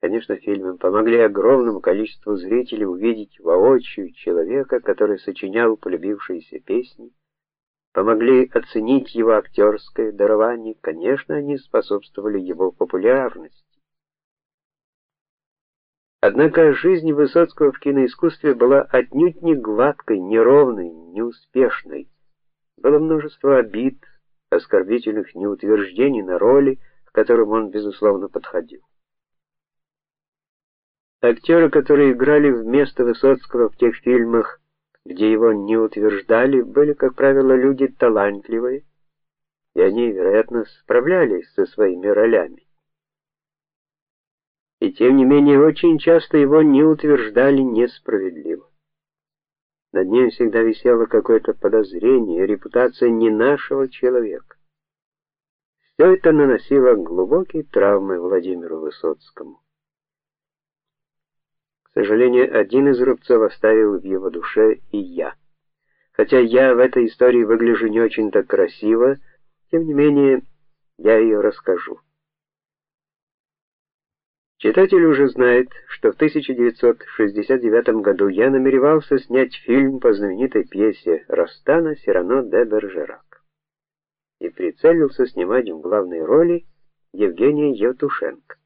Конечно, фильмы помогли огромному количеству зрителей увидеть воочию человека, который сочинял полюбившиеся песни, помогли оценить его актерское дарование, конечно, они способствовали его популярности. Однако жизнь Высоцкого в киноискусстве была отнюдь не гладкой, неровной, неуспешной. Было множество обид, оскорбительных неутверждений на роли, к которым он безусловно подходил. Актеры, которые играли вместо Высоцкого в тех фильмах, где его не утверждали, были, как правило, люди талантливые, и они, вероятно, справлялись со своими ролями. И тем не менее, очень часто его не утверждали несправедливо. Над ним всегда висело какое-то подозрение, репутация не нашего человека. Все это наносило глубокие травмы Владимиру Высоцкому. Сожалению, один из рубцов оставил в его душе и я. Хотя я в этой истории выгляжу не очень-то красиво, тем не менее, я ее расскажу. Читатель уже знает, что в 1969 году я намеревался снять фильм по знаменитой пьесе Растана Сирано де Бержерак. И прицелился снимать в главной роли Евгения Евтушенко.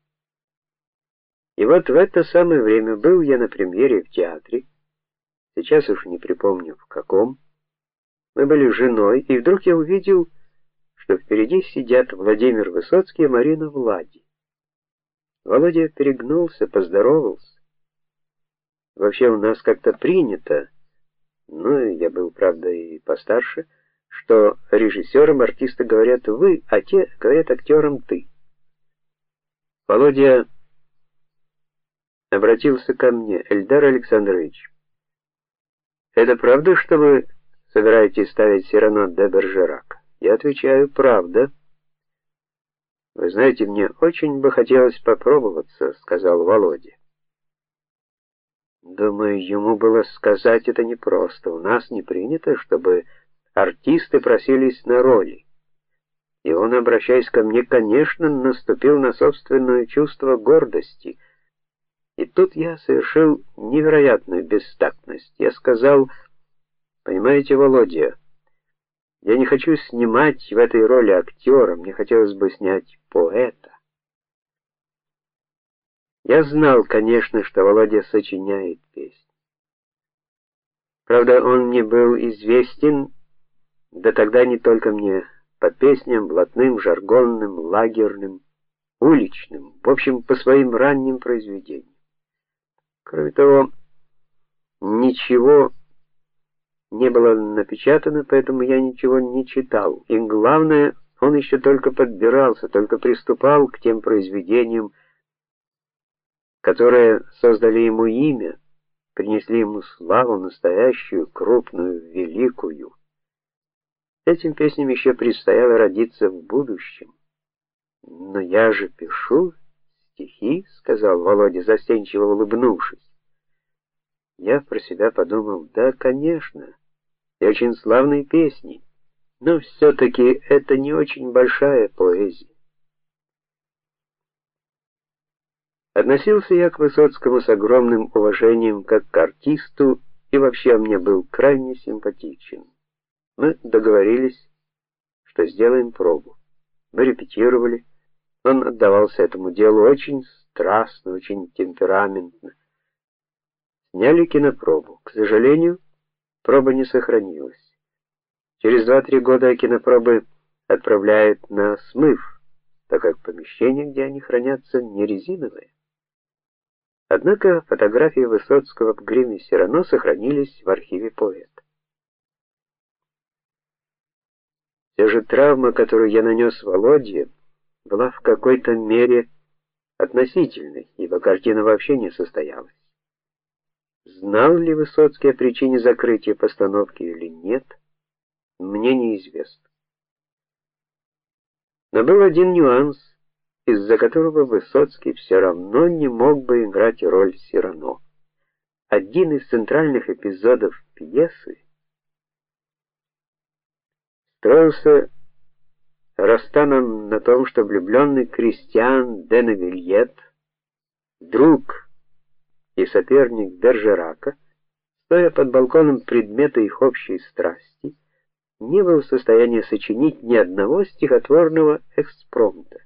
И вот в это самое время был я на премьере в театре. Сейчас уж не припомню в каком. Мы были с женой, и вдруг я увидел, что впереди сидят Владимир Высоцкий и Марина Влади. Володя перегнулся, поздоровался. Вообще у нас как-то принято, ну, я был, правда, и постарше, что режиссерам артисты говорят вы, а те говорят актерам ты. Володя обратился ко мне, Эльдар Александрович. Это правда, что вы собираетесь ставить Сирано де Бержерак? Я отвечаю: правда. Вы знаете, мне очень бы хотелось попробоваться, сказал Володя. Думаю, ему было сказать это непросто. У нас не принято, чтобы артисты просились на роли. И он, обращаясь ко мне, конечно, наступил на собственное чувство гордости. И тут я совершил невероятную бестактность. Я сказал: "Понимаете, Володя, я не хочу снимать в этой роли актера, мне хотелось бы снять поэта. Я знал, конечно, что Володя сочиняет песни. Правда, он мне был известен, да тогда не только мне, по песням блатным, жаргонным, лагерным, уличным, в общем, по своим ранним произведениям. Кроме того, ничего не было напечатано, поэтому я ничего не читал. И главное, он еще только подбирался, только приступал к тем произведениям, которые создали ему имя, принесли ему славу настоящую, крупную, великую. Этим песням еще предстояло родиться в будущем. Но я же пишу стихи, сказал Володя, застенчиво улыбнувшись. Я про себя подумал: да, конечно и очень славные песни, но все таки это не очень большая поэзия. Относился я к Высоцкому с огромным уважением как к артисту, и вообще мне был крайне симпатичен. Мы договорились, что сделаем пробу. Мы репетировали. Он отдавался этому делу очень страстно, очень темпераментно. Сняли кинопробу. К сожалению, проба не сохранилась. Через 2-3 года кинопробы отправляют на смыв, так как помещение, где они хранятся, не резиновое. Однако фотографии Высоцкого в гриме все равно сохранились в архиве поэта. Все же травма, которую я нанес Володе, была в какой-то мере относительной, ибо картина вообще не состоялась. Знал ли Высоцкий о причине закрытия постановки или нет, мне неизвестно. Но был один нюанс, из-за которого Высоцкий все равно не мог бы играть роль Сирано. Один из центральных эпизодов пьесы строился расстаном на том, что влюбленный крестьян Деневильет друг и соперник Бержерака, стоя под балконом предмета их общей страсти, не был в состоянии сочинить ни одного стихотворного экспромта.